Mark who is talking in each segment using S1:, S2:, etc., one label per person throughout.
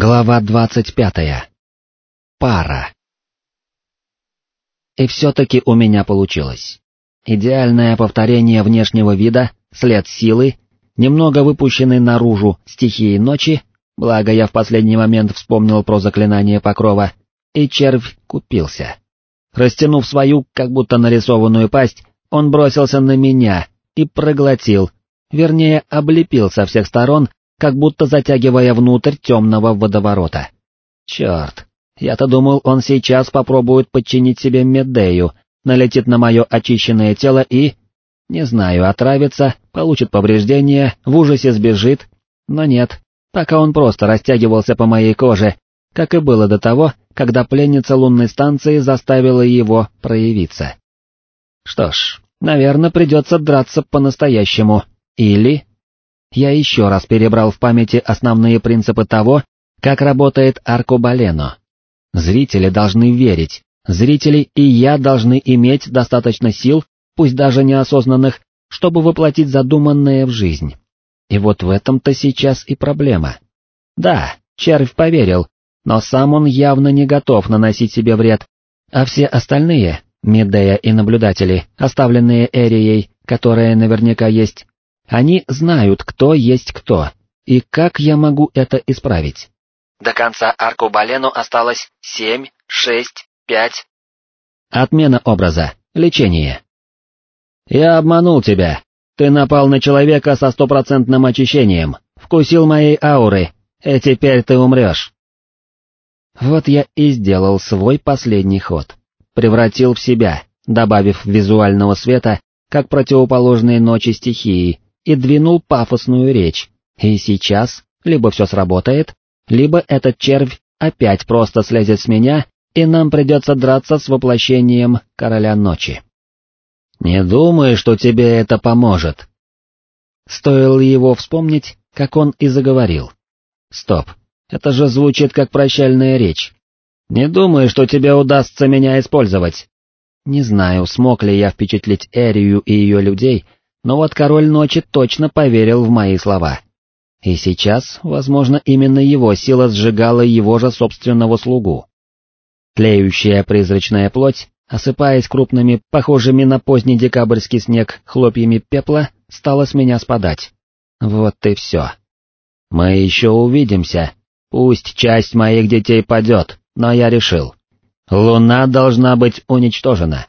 S1: Глава двадцать пятая. Пара. И все-таки у меня получилось. Идеальное повторение внешнего вида, след силы, немного выпущенный наружу стихии ночи, благо я в последний момент вспомнил про заклинание покрова, и червь купился. Растянув свою, как будто нарисованную пасть, он бросился на меня и проглотил, вернее облепил со всех сторон, как будто затягивая внутрь темного водоворота. Черт, я-то думал, он сейчас попробует подчинить себе Медею, налетит на мое очищенное тело и... Не знаю, отравится, получит повреждения, в ужасе сбежит, но нет, пока он просто растягивался по моей коже, как и было до того, когда пленница лунной станции заставила его проявиться. Что ж, наверное, придется драться по-настоящему, или... Я еще раз перебрал в памяти основные принципы того, как работает аркобалено. Зрители должны верить, зрители и я должны иметь достаточно сил, пусть даже неосознанных, чтобы воплотить задуманное в жизнь. И вот в этом-то сейчас и проблема. Да, червь поверил, но сам он явно не готов наносить себе вред, а все остальные, Медея и наблюдатели, оставленные Эрией, которая наверняка есть, они знают, кто есть кто, и как я могу это исправить. До конца аркубалену осталось семь, шесть, пять. Отмена образа, лечение. Я обманул тебя. Ты напал на человека со стопроцентным очищением, вкусил моей ауры, и теперь ты умрешь. Вот я и сделал свой последний ход. Превратил в себя, добавив визуального света, как противоположные ночи стихии, и двинул пафосную речь, и сейчас либо все сработает, либо этот червь опять просто слезет с меня, и нам придется драться с воплощением Короля Ночи. «Не думай, что тебе это поможет». Стоило его вспомнить, как он и заговорил. «Стоп, это же звучит как прощальная речь. Не думай, что тебе удастся меня использовать». Не знаю, смог ли я впечатлить Эрию и ее людей, но вот король ночи точно поверил в мои слова. И сейчас, возможно, именно его сила сжигала его же собственного слугу. Тлеющая призрачная плоть, осыпаясь крупными, похожими на поздний декабрьский снег, хлопьями пепла, стала с меня спадать. Вот и все. Мы еще увидимся. Пусть часть моих детей падет, но я решил. Луна должна быть уничтожена.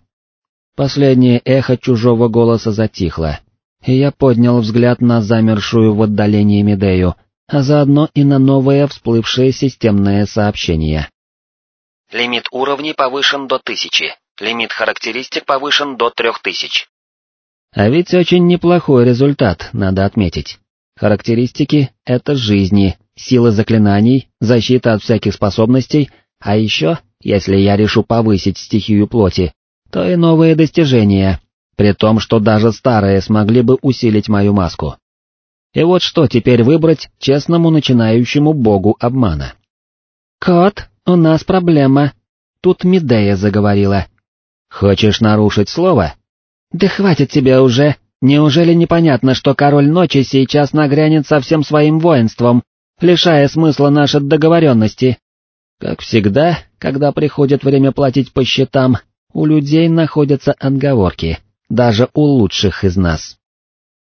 S1: Последнее эхо чужого голоса затихло, и я поднял взгляд на замершую в отдалении Медею, а заодно и на новое всплывшее системное сообщение. Лимит уровней повышен до тысячи, лимит характеристик повышен до трех тысяч. А ведь очень неплохой результат, надо отметить. Характеристики — это жизни, сила заклинаний, защита от всяких способностей, а еще, если я решу повысить стихию плоти, то и новые достижения, при том, что даже старые смогли бы усилить мою маску. И вот что теперь выбрать честному начинающему богу обмана? «Кот, у нас проблема», — тут Медея заговорила. «Хочешь нарушить слово?» «Да хватит тебя уже, неужели непонятно, что король ночи сейчас нагрянет со всем своим воинством, лишая смысла нашей договоренности?» Как всегда, когда приходит время платить по счетам, у людей находятся отговорки, даже у лучших из нас.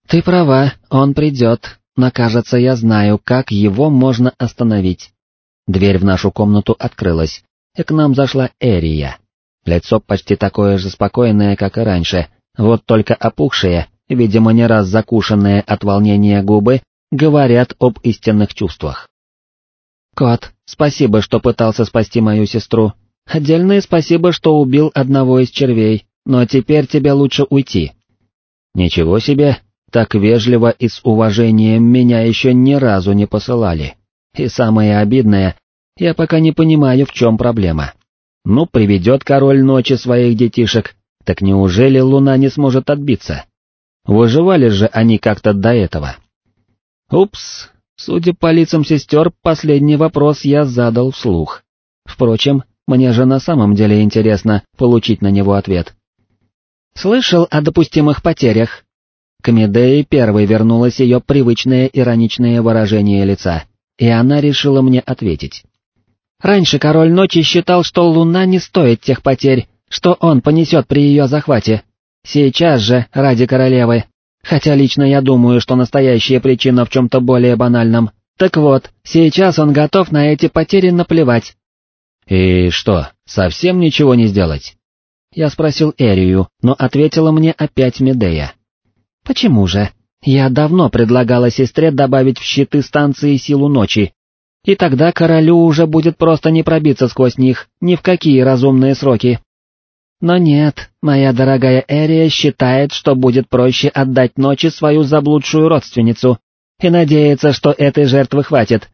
S1: Ты права, он придет, но кажется, я знаю, как его можно остановить. Дверь в нашу комнату открылась, и к нам зашла Эрия. Лицо почти такое же спокойное, как и раньше, вот только опухшие, видимо не раз закушенные от волнения губы, говорят об истинных чувствах. «Кот, спасибо, что пытался спасти мою сестру, Отдельное спасибо, что убил одного из червей, но теперь тебе лучше уйти. Ничего себе, так вежливо и с уважением меня еще ни разу не посылали. И самое обидное, я пока не понимаю, в чем проблема. Ну, приведет король ночи своих детишек, так неужели луна не сможет отбиться? Выживали же они как-то до этого. Упс, судя по лицам сестер, последний вопрос я задал вслух. Впрочем, мне же на самом деле интересно получить на него ответ. «Слышал о допустимых потерях?» К Медее первой вернулось ее привычное ироничное выражение лица. и она решила мне ответить.
S2: «Раньше король ночи считал, что луна не стоит тех потерь, что он понесет при ее захвате. Сейчас же, ради королевы. Хотя лично я думаю, что настоящая причина в чем-то более банальном. Так вот, сейчас он готов на эти потери наплевать».
S1: «И что, совсем ничего не сделать?»
S2: Я спросил Эрию, но ответила мне опять Медея. «Почему же? Я давно предлагала сестре добавить в щиты станции силу ночи, и тогда королю уже будет просто не пробиться сквозь них ни в какие разумные сроки. Но нет, моя дорогая Эрия считает, что будет проще отдать ночи свою заблудшую родственницу, и надеется, что этой жертвы хватит.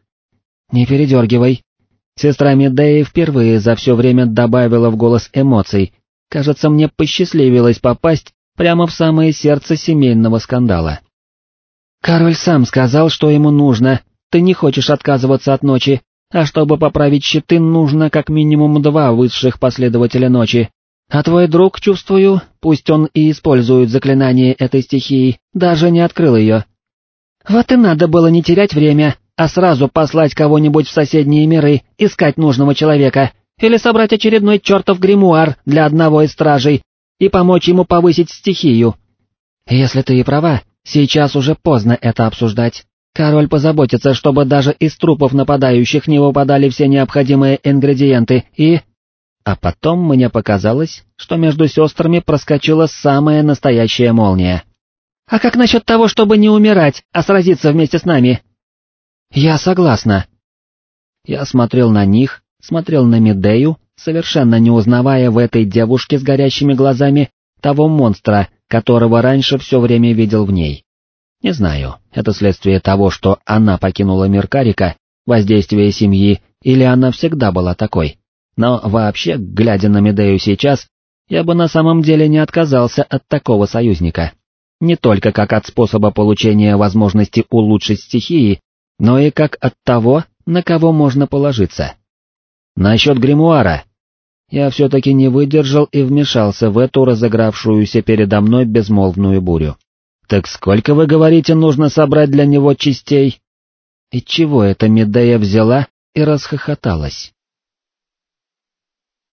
S2: Не передергивай. Сестра Медеи впервые за все время добавила в голос эмоций. Кажется, мне посчастливилось попасть прямо в самое сердце семейного скандала. Король сам сказал, что ему нужно, ты не хочешь отказываться от ночи, а чтобы поправить щиты, нужно как минимум два высших последователя ночи. А твой друг, чувствую, пусть он и использует заклинание этой стихии, даже не открыл ее. Вот и надо было не терять время, а сразу послать кого-нибудь в соседние миры, искать нужного человека, или собрать очередной чертов гримуар для одного из стражей и помочь ему повысить стихию. Если ты и права, Сейчас уже поздно это обсуждать. Король позаботится, чтобы даже из трупов нападающих не выпадали все необходимые ингредиенты и... А потом мне показалось, что между сестрами проскочила самая настоящая молния. «А как насчет того, чтобы не умирать, а сразиться вместе с нами?» «Я согласна». Я смотрел на них, смотрел на Медею, совершенно не узнавая в этой девушке с горящими глазами того монстра, которого раньше все время видел в ней. Не знаю, это следствие того, что она покинула мир Карика, воздействие семьи, или она всегда была такой. Но вообще, глядя на Медею сейчас, я бы на самом деле не отказался от такого союзника. Не только как от способа получения возможности улучшить стихии, но и как от того, на кого можно положиться. Насчет гримуара, я все-таки не выдержал и вмешался в эту разыгравшуюся передо мной безмолвную бурю. «Так сколько, вы говорите, нужно собрать для него частей?» И чего эта Медея взяла и расхохоталась?